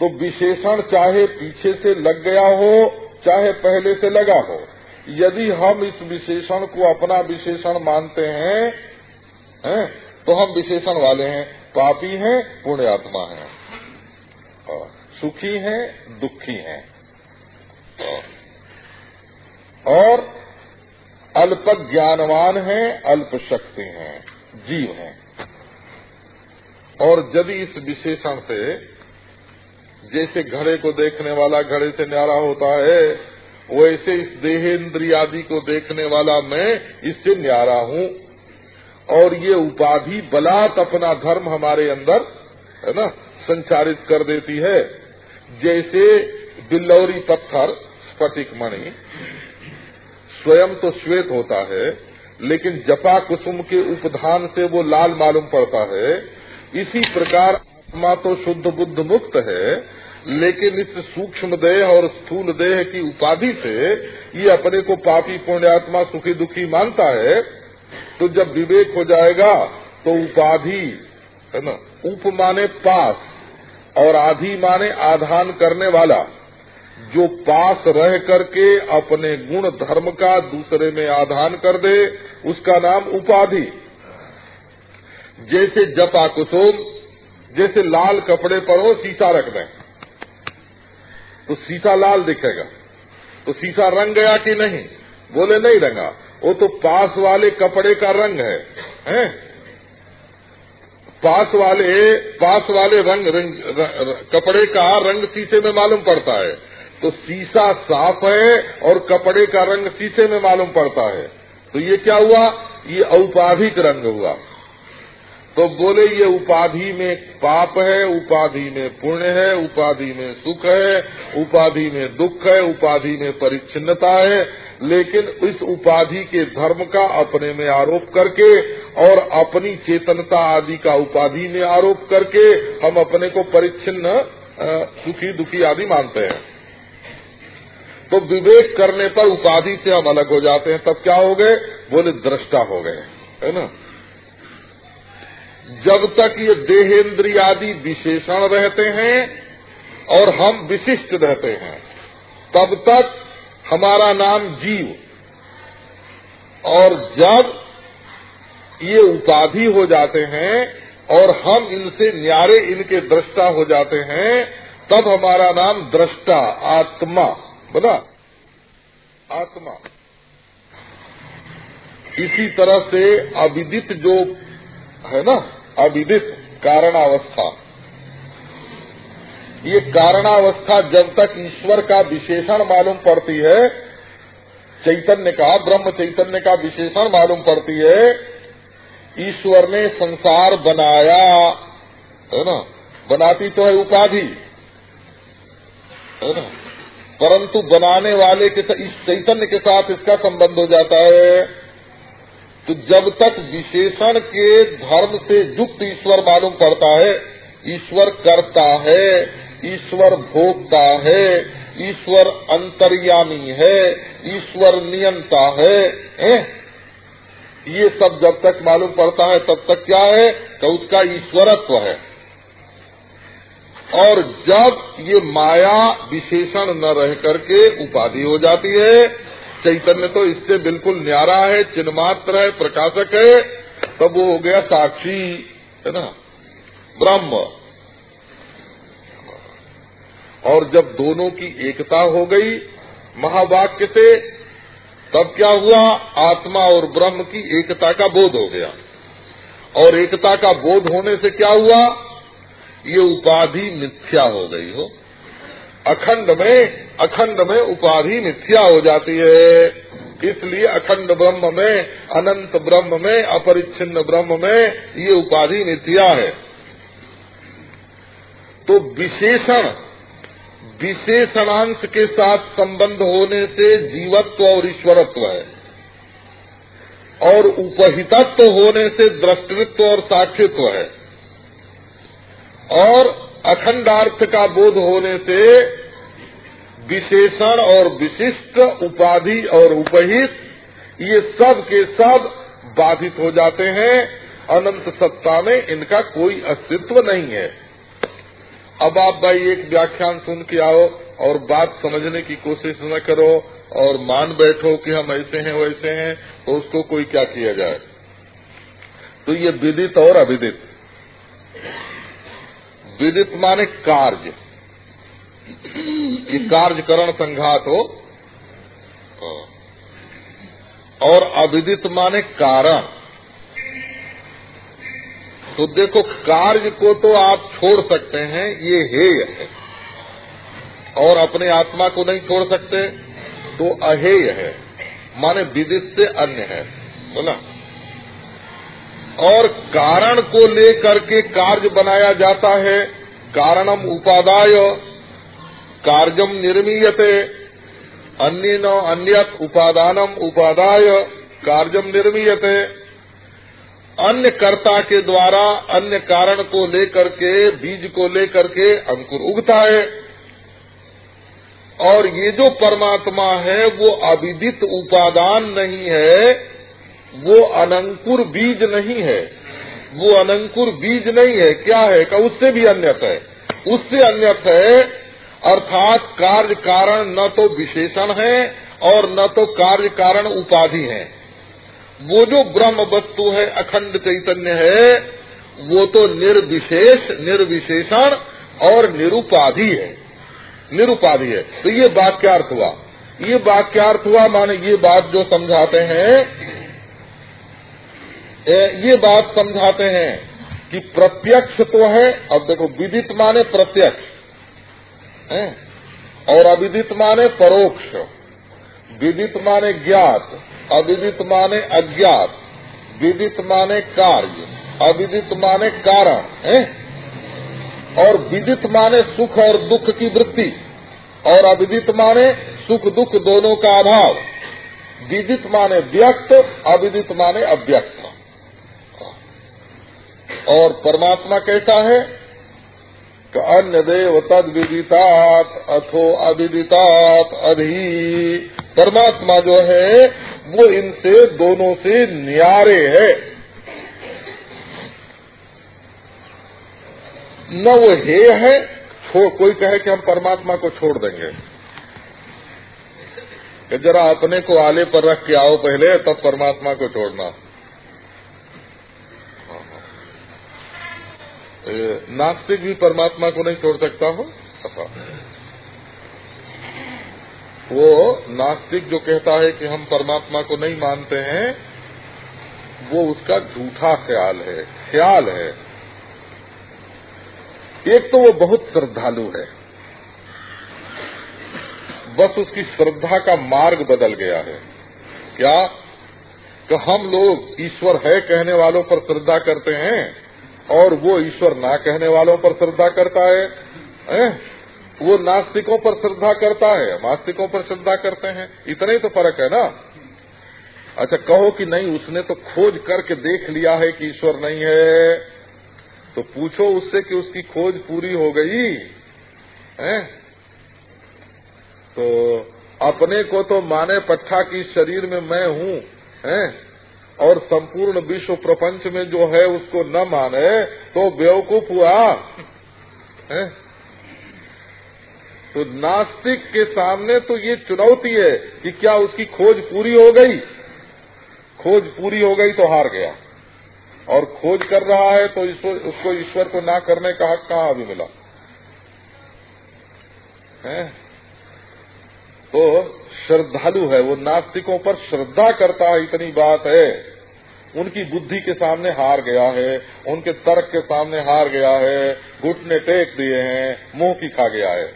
तो विशेषण चाहे पीछे से लग गया हो चाहे पहले से लगा हो। यदि हम इस विशेषण को अपना विशेषण मानते हैं, हैं तो हम विशेषण वाले हैं। पापी हैं पुण्यात्मा हैं। सुखी हैं दुखी हैं। और अल्प ज्ञानवान हैं अल्प शक्ति हैं जीव हैं। और यदि इस विशेषण से जैसे घड़े को देखने वाला घड़े से न्यारा होता है, वैसे इस देहेन्द्रिय आदि को देखने वाला मैं इससे न्यारा हूँ। और ये उपाधि बलात् अपना धर्म हमारे अंदर, है ना, संचारित कर देती है। जैसे बिल्लौरी पत्थर, स्फटिक मणि, स्वयं तो श्वेत होता है, लेकिन जपा कुसुम के उपधान से वो लाल मालूम पड़ता है। इसी प्रकार आत्मा तो शुद्ध बुद्ध मुक्त है लेकिन इस सूक्ष्म देह और स्थूल देह की उपाधि से ये अपने को पापी पुण्यात्मा सुखी दुखी मानता है तो जब विवेक हो जाएगा तो उपाधि, है ना, उप माने पास और आधि माने आधान करने वाला। जो पास रह करके अपने गुण धर्म का दूसरे में आधान कर दे, उसका नाम उपाधि। जैसे जपा कुसुम, जैसे लाल कपड़े पर हो शीशा रख दें। तो शीशा लाल दिखेगा। तो शीशा रंग गया कि नहीं? बोले नहीं रंगा। वो तो पास वाले कपड़े का रंग है, हैं? पास वाले पास वाले रंग, रंग र, कपड़े का रंग शीशे में मालूम पड़ता है। तो शीशा साफ़ है और कपड़े का रंग शीशे में मालूम पड़ता है। तो ये क्या हुआ? ये औपाधिक रंग हुआ। तो बोले, ये उपाधि में पाप है, उपाधि में पुण्य है, उपाधि में सुख है, उपाधि में दुख है, उपाधि में परिच्छिन्नता है। लेकिन इस उपाधि के धर्म का अपने में आरोप करके और अपनी चेतनता आदि का उपाधि में आरोप करके हम अपने को परिच्छिन्न सुखी दुखी आदि मानते हैं। तो विवेक करने पर उपाधि से हम अलग हो जाते हैं, तब क्या हो गए? बोले, दृष्टा हो गए। है ना? जब तक ये देहेन्द्रिय आदि विशेषण रहते हैं और हम विशिष्ट रहते हैं, तब तक हमारा नाम जीव। और जब ये उपाधि हो जाते हैं और हम इनसे न्यारे इनके दृष्टा हो जाते हैं, तब हमारा नाम दृष्टा, आत्मा बना आत्मा। इसी तरह से अविदित जो है ना अविदित कारणावस्था। ये कारणावस्था जब तक ईश्वर का विशेषण मालूम पड़ती है, चैतन्य का, ब्रह्म चैतन्य का विशेषण मालूम पड़ती है, ईश्वर ने संसार बनाया, है ना? बनाती तो है उपाधि, है ना? परंतु बनाने वाले के इस चैतन्य के साथ इसका संबंध हो जाता है। तो जब तक विशेषण के धर्म से युक्त ईश्वर मालूम पड़ता है, ईश्वर करता है, ईश्वर भोगता है, ईश्वर अंतर्यामी है, ईश्वर नियंता है ए? ये सब जब तक मालूम पड़ता है, तब तक क्या है तो उसका ईश्वरत्व है और जब ये माया विशेषण न रह करके उपाधि हो जाती है चैतन्य तो इससे बिल्कुल न्यारा है, चिन्मात्र है, प्रकाशक है, तब वो हो गया साक्षी, है ना? ब्रह्म। और जब दोनों की एकता हो गई महावाक्य से, तब क्या हुआ? आत्मा और ब्रह्म की एकता का बोध हो गया। और एकता का बोध होने से क्या हुआ? ये उपाधि मिथ्या हो गई हो। अखंड में अखंड में उपाधि मिथ्या हो जाती है। इसलिए अखंड ब्रह्म में, अनंत ब्रह्म में, अपरिच्छिन्न ब्रह्म में ये उपाधि मिथ्या है। तो विशेषण, विशेषणांश के साथ संबंध होने से जीवत्व और ईश्वरत्व है। और उपहितत्व होने से दृष्टित्व और साक्षित्व है। और अखंडार्थ का बोध होने से विशेषण और विशिष्ट, उपाधि और उपहित, ये सब के सब बाधित हो जाते हैं। अनंत सत्ता में इनका कोई अस्तित्व नहीं है। अब आप भाई एक व्याख्यान सुन के आओ और बात समझने की कोशिश न करो और मान बैठो कि हम ऐसे हैं, वैसे हैं तो उसको कोई क्या किया जाए? तो ये विदित और अविदित। विदित माने कार्य। कि कार्यकरण संघात हो। और अविदित माने कारण। तो देखो, कार्य को तो आप छोड़ सकते हैं, ये हेय है। और अपने आत्मा को नहीं छोड़ सकते तो अहेय है। माने विदित से अन्य है। बोला और कारण को लेकर के कार्य बनाया जाता है। कारणम उपादाय, कार्यम निर्मीयते, अन्य न अन्यत उपादानम उपादाय, कार्यम निर्मीयते। अन्य कर्ता के द्वारा अन्य कारण को लेकर के, बीज को लेकर के अंकुर उगता है। और ये जो परमात्मा है, वो अविदित उपादान नहीं है। वो अनंकुर बीज नहीं है। वो अनंकुर बीज नहीं है। क्या है? का उससे भी अन्यत है। उससे अन्यत है, अर्थात कार्य कारण न तो विशेषण है और न तो कार्य कारण उपाधि है। वो जो ब्रह्म वस्तु है, अखंड चैतन्य है, वो तो निर्विशेष, निर्विशेषण और निरुपाधि है। निरुपाधि है। तो ये वाक्यार्थ हुआ। ये वाक्यार्थ हुआ माने ये बात जो समझाते हैं ये बात समझाते हैं कि प्रत्यक्ष तो है, अब देखो विदित माने प्रत्यक्ष और अविदित माने परोक्ष, विदित माने ज्ञात, अविदित माने अज्ञात, विदित माने कार्य, अविदित माने कारण, है? और विदित माने सुख और दुख की वृत्ति, और अविदित माने सुख दुख दोनों का अभाव, विदित माने व्यक्त, अविदित माने अव्यक्त। और परमात्मा कहता है कि अन्य देव तद विदितात अथो अविदितात, अधि। परमात्मा जो है, वो इनसे दोनों से न्यारे है। न वो हे, है, कोई कहे कि हम परमात्मा को छोड़ देंगे। कि जरा अपने को आले पर रख के आओ पहले, तब परमात्मा को छोड़ना। नास्तिक भी परमात्मा को नहीं छोड़ सकता हो? वो नास्तिक जो कहता है कि हम परमात्मा को नहीं मानते हैं, वो उसका झूठा ख्याल है। ख्याल है। एक तो वो बहुत श्रद्धालु है। बस उसकी श्रद्धा का मार्ग बदल गया है। क्या? कि हम लोग ईश्वर है कहने वालों पर श्रद्धा करते हैं? और वो ईश्वर ना कहने वालों पर श्रद्धा करता है, है? वो नास्तिकों पर श्रद्धा करता है नास्तिकों पर श्रद्धा करते हैं। इतना ही तो फ़र्क है ना? अच्छा कहो कि नहीं उसने तो खोज करके देख लिया है कि ईश्वर नहीं है। तो पूछो उससे कि उसकी खोज पूरी हो गई है? तो अपने को तो माने पट्टा की शरीर में मैं हूँ है? और संपूर्ण विश्व प्रपंच में जो है उसको न माने तो बेवकूफ़ हुआ। है? तो नास्तिक के सामने तो ये चुनौती है कि क्या उसकी खोज पूरी हो गई। खोज पूरी हो गई तो हार गया। और खोज कर रहा है तो उसको ईश्वर को ना करने का हक कहाँ अभी मिला? है? तो श्रद्धालु है वो नास्तिकों पर श्रद्धा करता है इतनी बात है। उनकी बुद्धि के सामने हार गया है उनके तर्क के सामने हार गया है घुटने टेक दिए हैं मुँह की खा गया है,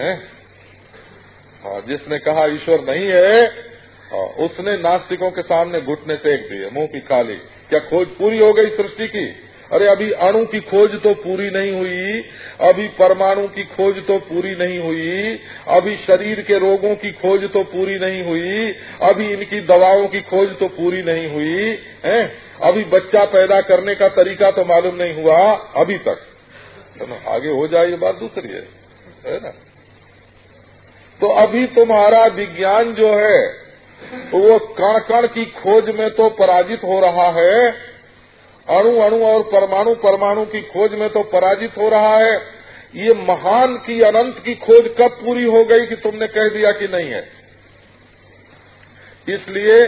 है? हाँ जिसने कहा ईश्वर नहीं है हाँ, उसने नास्तिकों के सामने घुटने टेक दिए मुँह की खा ली। क्या खोज पूरी हो गई सृष्टि की? अरे अभी अणु की खोज तो पूरी नहीं हुई, अभी परमाणु की खोज तो पूरी नहीं हुई, अभी शरीर के रोगों की खोज तो पूरी नहीं हुई, अभी इनकी दवाओं की खोज तो पूरी नहीं हुई, है? अभी बच्चा पैदा करने का तरीका तो मालूम नहीं हुआ, अभी तक। तो ना आगे हो जाए ये बात, दूसरी है है ना? तो अभी तुम्हारा विज्ञान जो है, वो कण कण की खोज में तो पराजित हो रहा है अणु अणु और परमाणु परमाणु की खोज में तो पराजित हो रहा है। ये महान की अनंत की खोज कब पूरी हो गई कि तुमने कह दिया कि नहीं है? इसलिए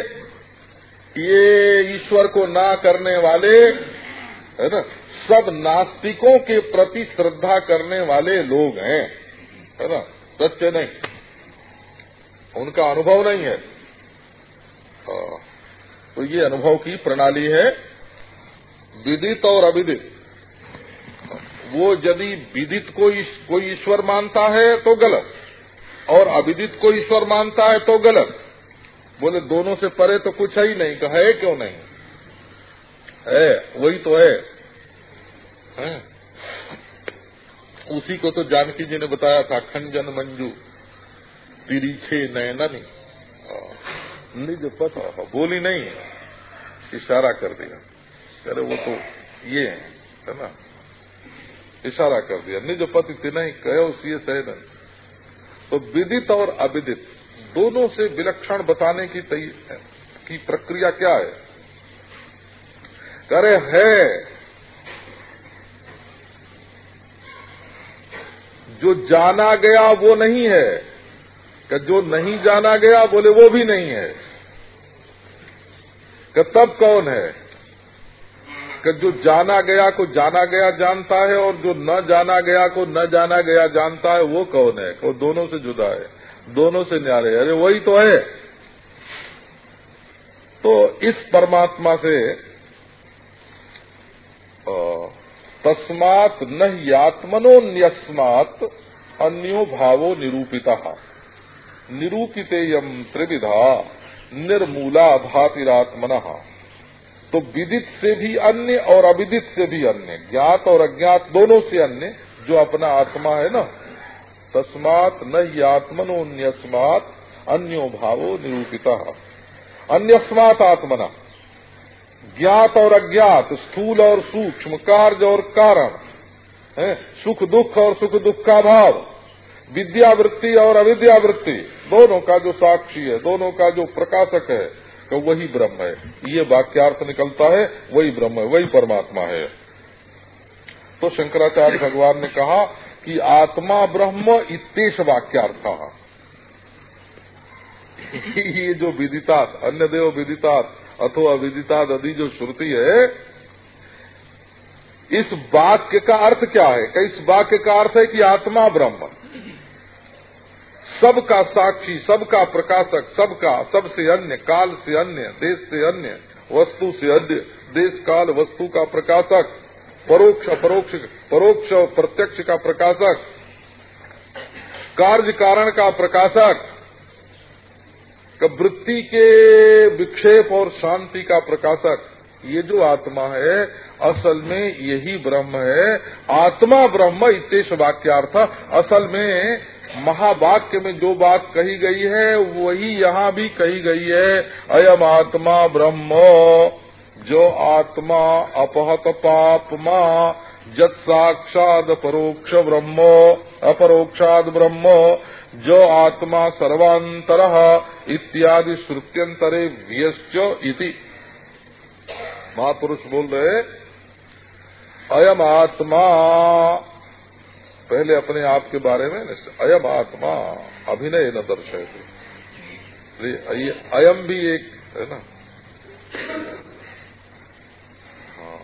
ये ईश्वर को ना करने वाले, है ना, सब नास्तिकों के प्रति श्रद्धा करने वाले लोग हैं, है ना सत्य नहीं। उनका अनुभव नहीं है तो ये अनुभव की प्रणाली है। विदित और अविदित। वो यदि विदित को कोई ईश्वर मानता है तो गलत, और अविदित को ईश्वर मानता है तो गलत। बोले, दोनों से परे तो कुछ है ही नहीं कहा है क्यों नहीं? है, वही तो है। है? उसी को तो जानकी जी ने बताया था, खंजन मंजू तिरीछे नयननी। निज पता बोली नहीं इशारा कर दिया। अरे वो तो ये है ना? इशारा कर दिया। निज पति तिना ही कहो सी सहन तो विदित और अविदित, दोनों से विलक्षण बताने की की प्रक्रिया क्या है? करे है, जो जाना गया वो नहीं है। कि जो नहीं जाना गया, बोले वो भी नहीं है। कि तब कौन है? कि जो जाना गया को जाना गया जानता है और जो न जाना गया को न जाना गया जानता है, वो कौन है? वो दोनों से जुदा है, दोनों से न्यारे अरे वही तो है। तो इस परमात्मा से तस्मात न अन्यो भावो निरूपिता। निरूपित यम त्रिविधा निर्मूला भातिरात्मन तो विदित से भी अन्य और अविदित से भी अन्य। ज्ञात और अज्ञात दोनों से अन्य, जो अपना आत्मा है ना। तस्मात न यात्मनोन्यस्मात अन्यो भावो निरूपिता। अन्यस्मात आत्मना। ज्ञात और अज्ञात, स्थूल और सूक्ष्म, कार्य और कारण, है, सुख दुख और सुख दुख का भाव, विद्यावृत्ति और अविद्यावृत्ति, दोनों का जो साक्षी है, दोनों का जो प्रकाशक है तो वही ब्रह्म है। ये वाक्यार्थ निकलता है, वही ब्रह्म है, वही परमात्मा है। तो शंकराचार्य भगवान ने कहा कि आत्मा ब्रह्म इतेश वाक्यार्थ। ये जो विदितात, अन्य देव विदितात अथवा विदिताद आदि जो श्रुति है, इस वाक्य का अर्थ क्या है? इस वाक्य का अर्थ है कि आत्मा ब्रह्म। सबका साक्षी, सबका प्रकाशक, सबका, सबसे अन्य, काल से अन्य, देश से अन्य, वस्तु से अन्य, देश, काल, वस्तु का प्रकाशक, परोक्ष, अपरोक्ष, परोक्ष प्रत्यक्ष का प्रकाशक, कार्य कारण का प्रकाशक वृत्ति के विक्षेप और शांति का प्रकाशक। ये जो आत्मा है, असल में यही ब्रह्म है। आत्मा ब्रह्म इतेश वाक्यार्थ, असल में महावाक्य में जो बात कही गई है, वही यहाँ भी कही गई है। अयम आत्मा ब्रह्म, जो आत्मा अपहत पापमा जत साक्षात परोक्ष ब्रह्म, अपरोक्षाद ब्रह्म, जो आत्मा सर्वांतर इत्यादि श्रुत्यंतरे इति। महापुरुष बोल रहे, अयम आत्मा पहले अपने आप के बारे में अयम आत्मा, अभिनय न दर्शय अयम भी एक, है ना? हाँ।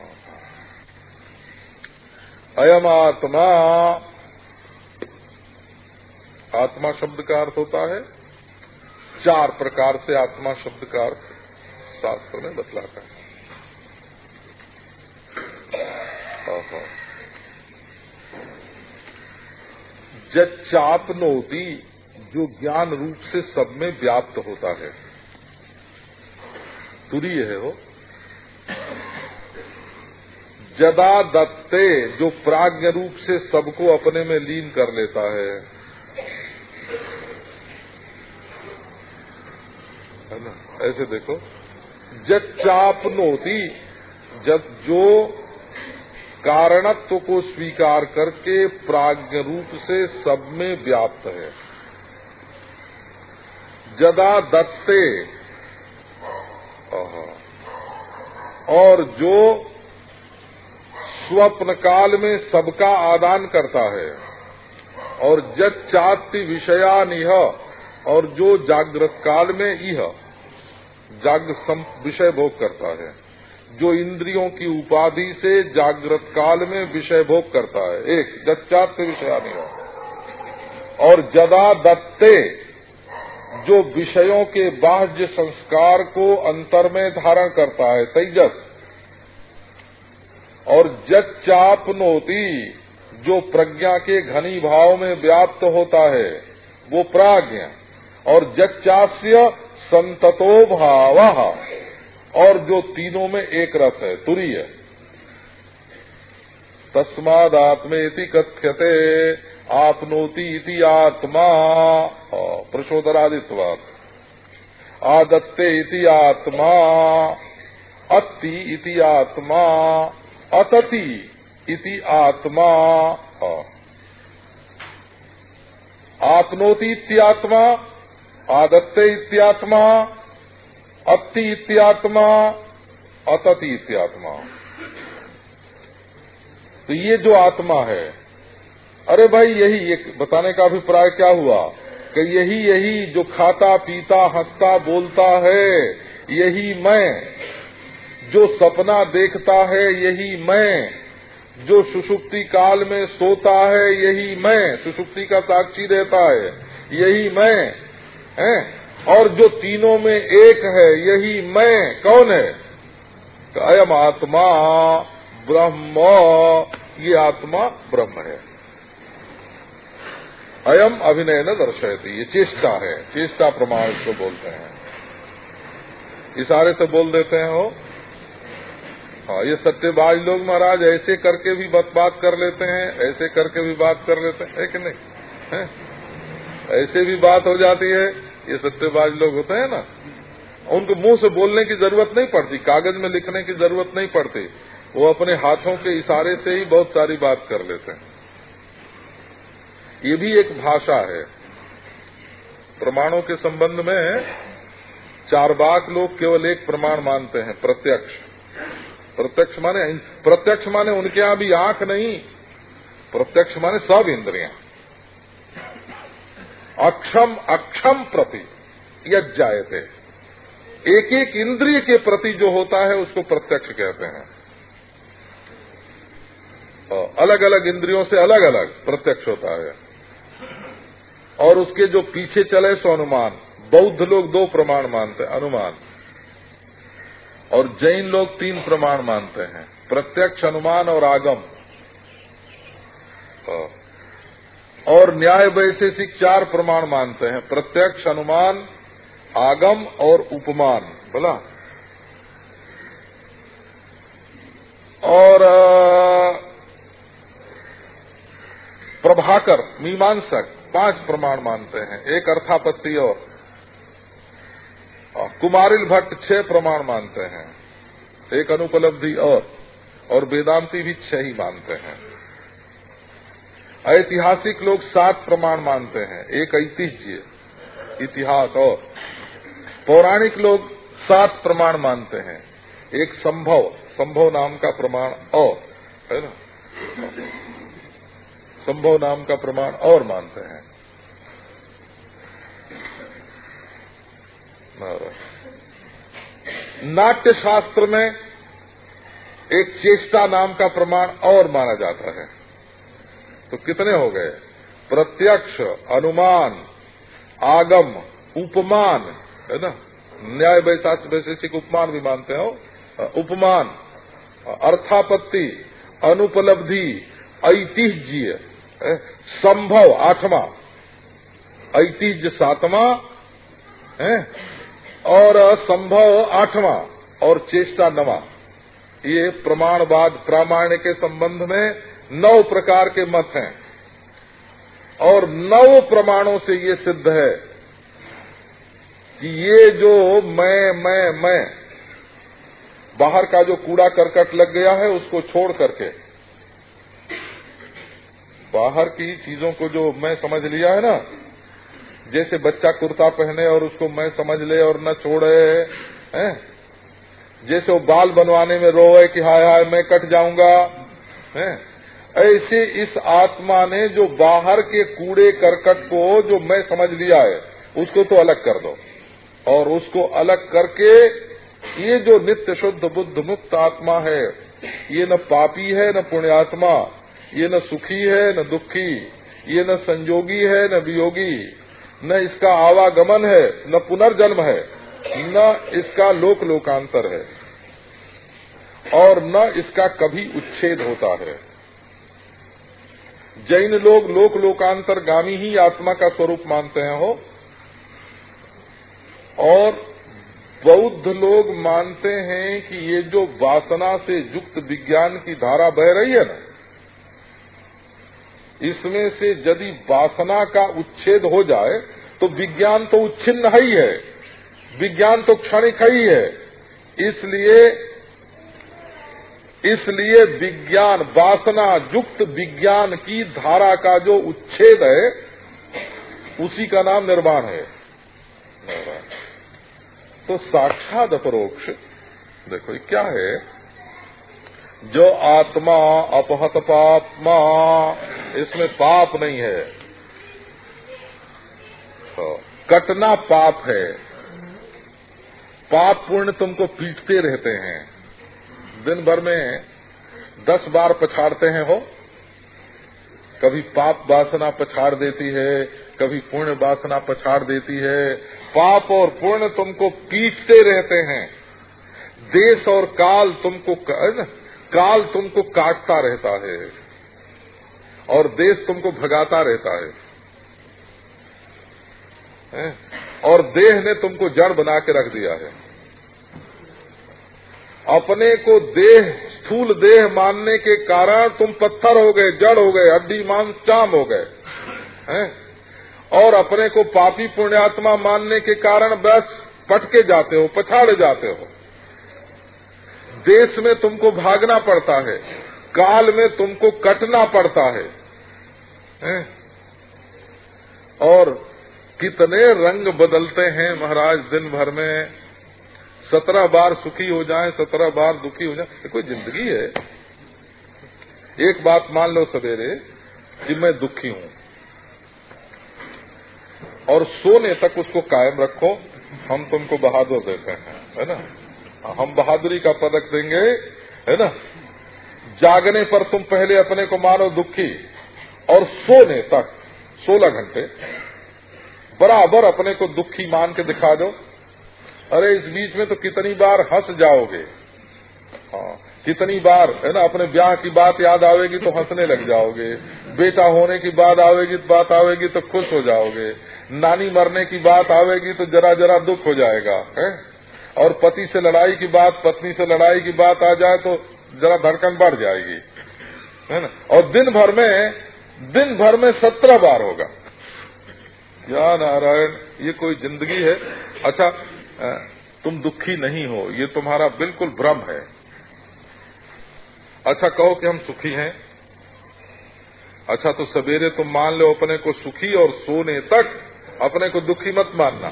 अयम आत्मा आत्मा शब्द का अर्थ होता है, चार प्रकार से आत्मा शब्द का अर्थ शास्त्र में बतलाता है। चापनोती जो ज्ञान रूप से सब में व्याप्त होता है। तुरीय है। वो जदा दत्ते, जो प्राज्ञ रूप से सबको अपने में लीन कर लेता है। है ना? ऐसे देखो। जब चापनोती जब जो कारणत्व को स्वीकार करके प्राज्ञ रूप से सब में व्याप्त है। जदा दत्ते और जो स्वप्न काल में सबका आदान करता है, और जत चाति विषया निह, और जो जागृत काल में यह जाग विषय भोग करता है। जो इंद्रियों की उपाधि से जागृत काल में विषय भोग करता है। एक जच्चात विषया निह और जदा दत्ते, जो विषयों के बाह्य संस्कार को अंतर में धारण करता है, तेजस। और जच्चापनोती, जो प्रज्ञा के घनी भाव में व्याप्त होता है, वो प्राज्ञ। और जच्चास्य संततो भाव। और जो तीनों में एक रस है तुरीय तस्माद आत्मेति कथ्यते, आपनोति इति आत्मा। प्रचोदरादित्वाद आदत्ते इति आत्मा अति इति आत्मा, अतति इति आत्मा। आपनोति इत्यात्मा आदत्ते इत्यात्मा अति इत्यात्मा अतति इत्यात्मा तो ये जो आत्मा है, अरे भाई, यही एक बताने का अभिप्राय क्या हुआ? कि यही यही जो खाता, पीता, हंसता, बोलता है, यही मैं। जो सपना देखता है, यही मैं। जो सुषुप्ति काल में सोता है, यही मैं। सुषुप्ति का साक्षी रहता है, यही मैं। है? और जो तीनों में एक है, यही मैं, कौन है? तो अयम आत्मा ब्रह्म, ये आत्मा ब्रह्म है। अयम अभिनय न दर्शयती, ये चेष्टा है, चेष्टा प्रमाण इसको बोलते हैं। इशारे से बोल देते हैं वो। हाँ ये सत्यबाज लोग महाराज, ऐसे करके भी बात बात कर लेते हैं, ऐसे करके भी बात कर लेते हैं, है कि नहीं? है? ऐसे भी बात हो जाती है ये सत्यबाज लोग होते हैं ना, उनको मुँह से बोलने की ज़रूरत नहीं पड़ती, कागज़ में लिखने की ज़रूरत नहीं पड़ती। वो अपने हाथों के इशारे से ही बहुत सारी बात कर लेते हैं। ये भी एक भाषा है। प्रमाणों के संबंध में चार बाग लोग केवल एक प्रमाण मानते हैं, प्रत्यक्ष। प्रत्यक्ष माने प्रत्यक्ष माने उनके यहाँ भी आँख नहीं, प्रत्यक्ष माने सब इंद्रिया। अक्षम अक्षम प्रति यज्ञाए थे एक एक इंद्रिय के प्रति जो होता है, उसको प्रत्यक्ष कहते हैं। अलग अलग इंद्रियों से अलग अलग प्रत्यक्ष होता है। और उसके जो पीछे चले सो अनुमान। बौद्ध लोग दो प्रमाण मानते हैं, अनुमान। और जैन लोग तीन प्रमाण मानते हैं। प्रत्यक्ष अनुमान और आगम। और न्याय वैशेषिक चार प्रमाण मानते हैं। प्रत्यक्ष अनुमान, आगम और उपमान। बोला? और प्रभाकर, मीमांसक, पाँच प्रमाण मानते हैं। एक अर्थापत्ति और। कुमारिल भट्ट छह प्रमाण मानते हैं। एक अनुपलब्धि और। और वेदांती भी छह ही मानते हैं। ऐतिहासिक लोग सात प्रमाण मानते हैं। एक ऐतिह्य, इतिहास और पौराणिक लोग सात प्रमाण मानते हैं। एक संभव संभव नाम का प्रमाण और, है ना? संभव नाम का प्रमाण और मानते हैं। नाट्य शास्त्र में एक चेष्टा नाम का प्रमाण और माना जाता है। तो कितने हो गए? प्रत्यक्ष, अनुमान, आगम, उपमान, है ना? न्याय वैशेषिक उपमान भी मानते हो उपमान, अर्थापत्ति, अनुपलब्धि, ऐतिह्य संभव, आठवा, ऐतिह्य सातवा और संभव, आठवां, और चेष्टा नवा। ये प्रमाणवाद प्रामाण्य के संबंध में नौ प्रकार के मत हैं। और नौ प्रमाणों से ये सिद्ध है कि ये जो मैं मैं मैं, बाहर का जो कूड़ा करकट लग गया है, उसको छोड़ करके, बाहर की चीज़ों को जो मैं समझ लिया है ना, जैसे बच्चा कुर्ता पहने और उसको मैं समझ ले और न छोड़े, हैं? जैसे वो बाल बनवाने में रोए कि हाय हाय मैं कट जाऊँगा, हैं? ऐसे इस आत्मा ने जो बाहर के कूड़े करकट को जो मैं समझ लिया है, उसको तो अलग कर दो। और उसको अलग करके ये जो नित्य शुद्ध बुद्ध मुक्त आत्मा है, ये न पापी है, न पुण्यात्मा, ये न सुखी है, न दुखी, ये न संजोगी है, न वियोगी, न इसका आवागमन है, न पुनर्जन्म है, न इसका लोक लोकांतर है, और न इसका कभी उच्छेद होता है। जैन लोग लोक लोकांतर गामी ही आत्मा का स्वरूप मानते हैं हो और बौद्ध लोग मानते हैं कि ये जो वासना से युक्त विज्ञान की धारा बह रही है ना, इसमें से यदि वासना का उच्छेद हो जाए तो विज्ञान तो उच्छिन्न ही है विज्ञान तो क्षणिक ही है। इसलिए इसलिए विज्ञान वासना युक्त विज्ञान की धारा का जो उच्छेद है, उसी का नाम निर्माण है। तो साक्षात अपरोक्ष देखो ये क्या है? जो आत्मा अपहत पापमा, इसमें पाप नहीं है। तो कटना पाप है। पाप पुण्य तुमको पीटते रहते हैं। दिन भर में दस बार पछाड़ते हैं हो कभी पाप वासना पछाड़ देती है, कभी पुण्य वासना पछाड़ देती है। पाप और पुण्य तुमको पीटते रहते हैं। देश और काल तुमको काल तुमको काटता रहता है और देश तुमको भगाता रहता है? और देह ने तुमको जड़ बना के रख दिया है। अपने को देह स्थूल देह मानने के कारण तुम पत्थर हो गए जड़ हो गए हड्डी मांस चाम हो गए। हैं? और अपने को पापी पुण्यात्मा मानने के कारण बस पटके जाते हो पछाड़े जाते हो। देश में तुमको भागना पड़ता है काल में तुमको कटना पड़ता है, है? और कितने रंग बदलते हैं महाराज दिन भर में। सत्रह बार सुखी हो जाए, सत्रह बार दुखी हो जाए। कोई ज़िंदगी है। एक बात मान लो सवेरे कि मैं दुखी हूँ। और सोने तक उसको कायम रखो। हम तुमको बहादुर देते हैं, है ना? हम बहादुरी का पदक देंगे, है ना? जागने पर तुम पहले अपने को मानो दुखी। और सोने तक, सोलह घंटे, बराबर अपने को दुखी मान के दिखा दो। अरे इस बीच में तो कितनी बार हंस जाओगे। हाँ कितनी बार, है ना, अपने ब्याह की बात याद आवेगी तो हंसने लग जाओगे। बेटा होने की बात आवेगी बात आवेगी तो खुश हो जाओगे। नानी मरने की बात आवेगी तो जरा जरा दुख हो जाएगा, है? और पति से लड़ाई की बात, पत्नी से लड़ाई की बात आ जाए तो जरा धड़कन बढ़ जाएगी, है ना? और दिन भर में, दिन भर में सत्रह बार होगा। या नारायण, ये कोई ज़िंदगी है? अच्छा तुम दुखी नहीं हो ये तुम्हारा बिल्कुल भ्रम है। अच्छा कहो कि हम सुखी हैं। अच्छा तो सवेरे तुम मान लो अपने को सुखी और सोने तक अपने को दुखी मत मानना।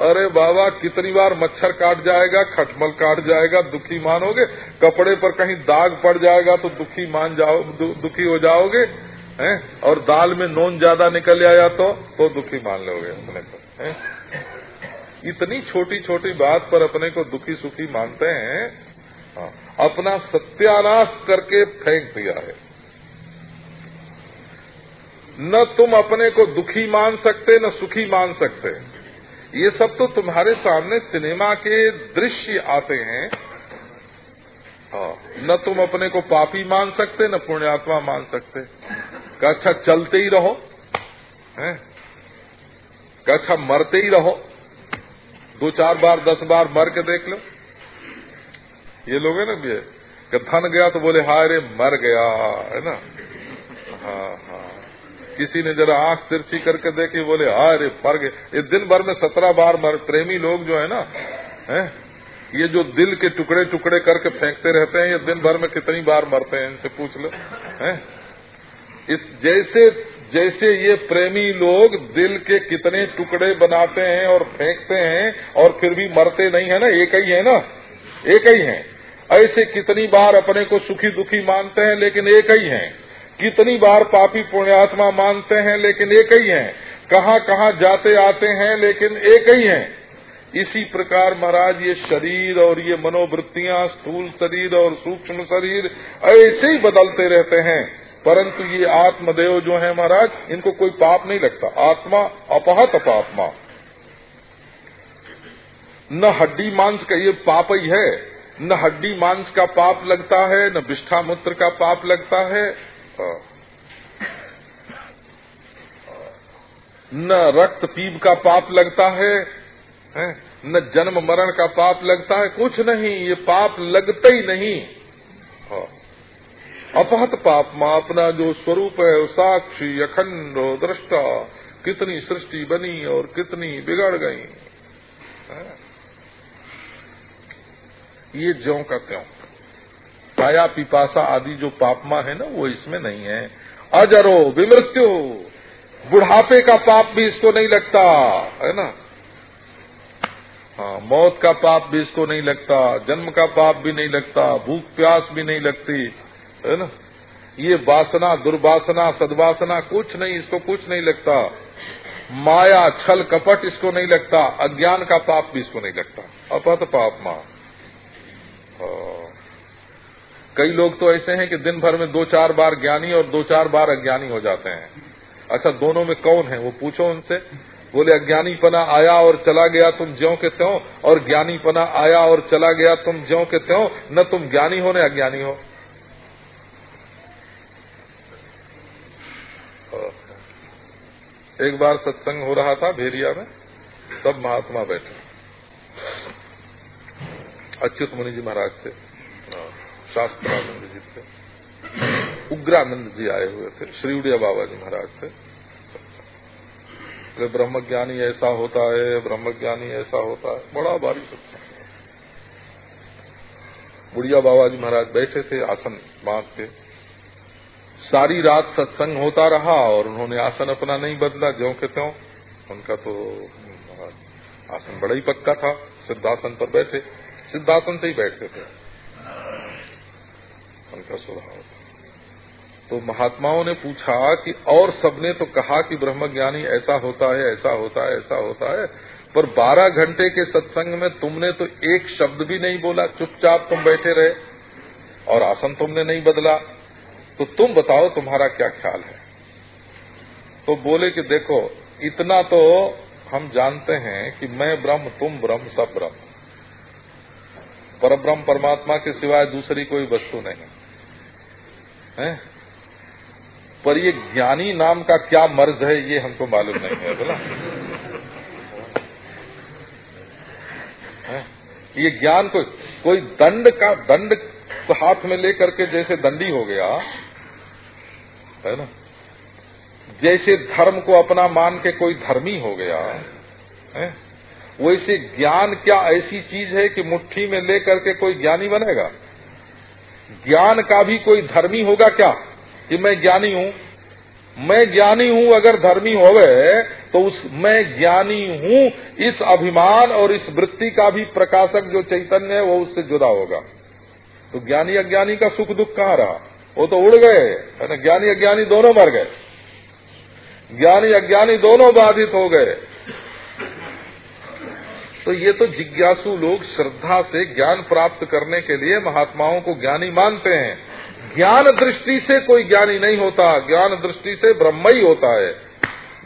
अरे बाबा कितनी बार मच्छर काट जाएगा खटमल काट जाएगा दुखी मानोगे? कपड़े पर कहीं दाग पड़ जाएगा तो दुखी मान जाओ दु, दुखी हो जाओगे हैं? और दाल में नोन ज़्यादा निकल आया तो तो दुखी मान लोगे अपने को। इतनी छोटी छोटी बात पर अपने को दुखी सुखी मानते हैं। हाँ, अपना सत्यानाश करके फेंक दिया है। न तुम अपने को दुखी मान सकते न सुखी मान सकते। ये सब तो तुम्हारे सामने सिनेमा के दृश्य आते हैं। हाँ, न तुम अपने को पापी मान सकते न पुण्यात्मा मान सकते। अच्छा चलते ही रहो। हैं? अच्छा मरते ही रहो। दो चार बार, दस बार मर के देख लो। ये लोग है ना, ये, कि धन गया तो बोले, हाय रे, मर गया। है ना? हाँ हाँ। किसी ने जरा आँख तिरछी करके देखी, बोले, हाय रे, मर गए ये दिन भर में सत्रह बार मर, प्रेमी लोग जो है ना, है? ये जो दिल के टुकड़े टुकड़े करके फेंकते रहते हैं, ये दिन भर में कितनी बार मरते हैं, इनसे पूछ लो, है? इस जैसे जैसे ये प्रेमी लोग दिल के कितने टुकड़े बनाते हैं और फेंकते हैं और फिर भी मरते नहीं है ना, एक ही है ना? एक ही है। ऐसे कितनी बार अपने को सुखी दुखी मानते हैं, लेकिन एक ही है। कितनी बार पापी पुण्यात्मा मानते हैं, लेकिन एक ही है। कहाँ कहाँ जाते आते हैं, लेकिन एक ही है। इसी प्रकार महाराज, ये शरीर और ये मनोवृत्तियाँ, स्थूल शरीर और सूक्ष्म शरीर, ऐसे ही बदलते रहते हैं। परंतु ये आत्मदेव जो है महाराज इनको कोई पाप नहीं लगता। आत्मा अपहत अपात्मा न हड्डी मांस का ये पाप ही है। न हड्डी मांस का पाप लगता है न विष्ठा मूत्र का पाप लगता है। न रक्त पीप का पाप लगता है, न जन्म मरण का पाप लगता है। कुछ नहीं ये पाप लगते ही नहीं। अपहत पाप माँ अपना जो स्वरूप है साक्षी अखंड दृष्टा। कितनी सृष्टि बनी और कितनी बिगड़ गई। ये ज्यो का त्यों। काया पिपासा आदि जो पापमा है ना, वो इसमें नहीं है। अजरो विमृत्यु। बुढ़ापे का पाप भी इसको नहीं लगता, है ना? हाँ मौत का पाप भी इसको नहीं लगता, जन्म का पाप भी नहीं लगता, भूख प्यास भी नहीं लगती। है ना? ये वासना, दुर्वासना, सदवासना कुछ नहीं, इसको कुछ नहीं लगता। माया, छल, कपट इसको नहीं लगता। अज्ञान का पाप भी इसको नहीं लगता। अपत पाप माँ। कई लोग तो ऐसे हैं कि दिन भर में दो चार बार ज्ञानी और दो चार बार अज्ञानी हो जाते हैं। अच्छा दोनों में कौन है? वो पूछो उनसे। बोले अज्ञानी पना आया और चला गया तुम ज्यो के त्यों, और ज्ञानी पना आया और चला गया तुम ज्यो के त्यों। न तुम ज्ञानी हो, न अज्ञानी हो। एक बार सत्संग हो रहा था भेरिया में सब महात्मा बैठे। अच्युत मुनि जी महाराज थे, शास्त्रानंद जी थे, उग्रानंद जी आए हुए थे, श्री उड़िया बाबा जी महाराज थे। ब्रह्म ब्रह्मज्ञानी ऐसा होता है, ब्रह्मज्ञानी ऐसा होता है, बड़ा भारी सत्संग। बुढ़िया बाबा जी महाराज बैठे थे आसन बाँध के सारी रात सत्संग होता रहा और उन्होंने आसन अपना नहीं बदला, ज्यो के त्यों। उनका तो आसन बड़ा ही पक्का था, सिद्धासन पर बैठे। सिद्धासन से ही बैठते थे। उनका स्वभाव तो महात्माओं ने पूछा कि और सबने तो कहा कि ब्रह्मज्ञानी ऐसा होता है, ऐसा होता है, ऐसा होता है, पर 12 घंटे के सत्संग में तुमने तो एक शब्द भी नहीं बोला। चुपचाप तुम बैठे रहे और आसन तुमने नहीं बदला। तो तुम बताओ तुम्हारा क्या ख्याल है? तो बोले कि देखो, इतना तो हम जानते हैं कि मैं ब्रह्म, तुम ब्रह्म, सब ब्रह्म। पर ब्रह्म परमात्मा के सिवाय दूसरी कोई वस्तु नहीं। है? पर ये ज्ञानी नाम का क्या मर्ज है, ये हमको मालूम नहीं है, बोला। ये ज्ञान को, कोई दंड का, दंड हाथ में लेकर के जैसे दंडी हो गया है ना? जैसे धर्म को अपना मान के कोई धर्मी हो गया, है? वैसे ज्ञान क्या ऐसी चीज़ है कि मुट्ठी में लेकर के कोई ज्ञानी बनेगा? ज्ञान का भी कोई धर्मी होगा क्या? कि मैं ज्ञानी हूँ? मैं ज्ञानी हूँ अगर धर्मी होवे तो उस मैं ज्ञानी हूँ, इस अभिमान और इस वृत्ति का भी प्रकाशक जो चैतन्य है, वो उससे जुदा होगा। तो ज्ञानी अज्ञानी का सुख दुख कहाँ रहा? वो तो उड़ गए। ज्ञानी अज्ञानी दोनों मर गए। ज्ञानी अज्ञानी दोनों बाधित हो गए। तो ये तो जिज्ञासु लोग श्रद्धा से ज्ञान प्राप्त करने के लिए महात्माओं को ज्ञानी मानते हैं। ज्ञान दृष्टि से कोई ज्ञानी नहीं होता। ज्ञान दृष्टि से ब्रह्म ही होता है।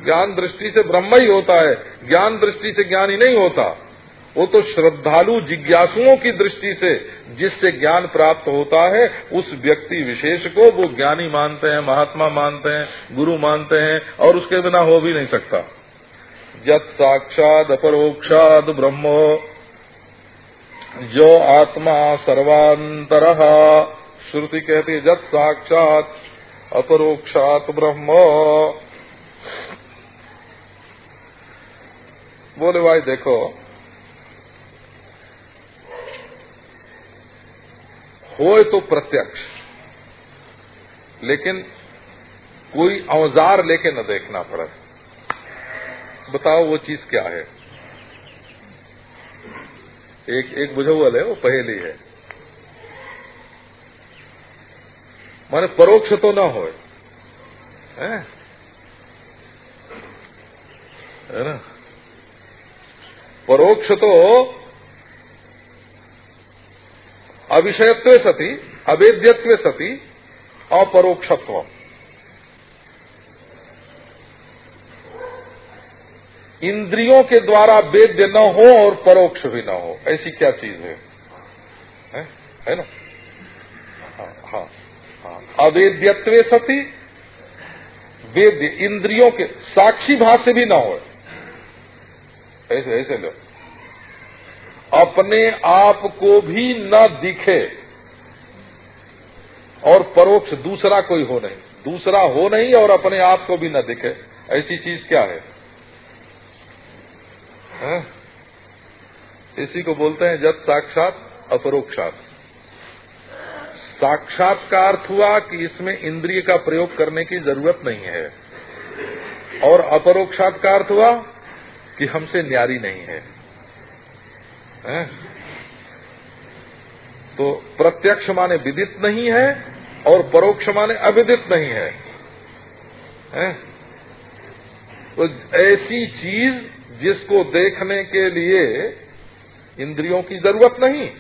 ज्ञान दृष्टि से ब्रह्म ही होता है। ज्ञान दृष्टि से ज्ञानी नहीं होता। वो तो श्रद्धालु, जिज्ञासुओं की दृष्टि से जिससे ज्ञान प्राप्त होता है, उस व्यक्ति विशेष को वो ज्ञानी मानते हैं, महात्मा मानते हैं, गुरु मानते हैं, और उसके बिना हो भी नहीं सकता। जत साक्षात अपरोक्षाद ब्रह्मो जो आत्मा सर्वांतर श्रुति कहती है जत साक्षात अपरोक्षात ब्रह्म। बोले, भाई देखो होए तो प्रत्यक्ष। लेकिन कोई औज़ार लेके न देखना पड़े। बताओ वो चीज़ क्या है? एक एक बुझौल है, वो पहेली है। माने परोक्ष तो ना हो? है ना? परोक्ष तो अविषयत्व सती अवेद्यत्व सती अपरोक्षत्व इंद्रियों के द्वारा वेद्य न हो और परोक्ष भी न हो ऐसी क्या चीज़ है? है, ना? हाँ हाँ, हाँ। अवेद्यत्व सती वेद्य इंद्रियों के साक्षी भाष्य भी न हो। ऐसे ऐसे लो। अपने आप को भी न दिखे और परोक्ष दूसरा कोई हो नहीं। दूसरा हो नहीं और अपने आप को भी न दिखे। ऐसी चीज़ क्या है, है? इसी को बोलते हैं जब साक्षात अपरोक्षात। साक्षात का अर्थ हुआ कि इसमें इंद्रिय का प्रयोग करने की ज़रूरत नहीं है। और अपरोक्षात का अर्थ हुआ कि हमसे न्यारी नहीं है, है? तो प्रत्यक्ष माने विदित नहीं है और परोक्ष माने अविदित नहीं है, है? तो ऐसी चीज़ जिसको देखने के लिए इंद्रियों की ज़रूरत नहीं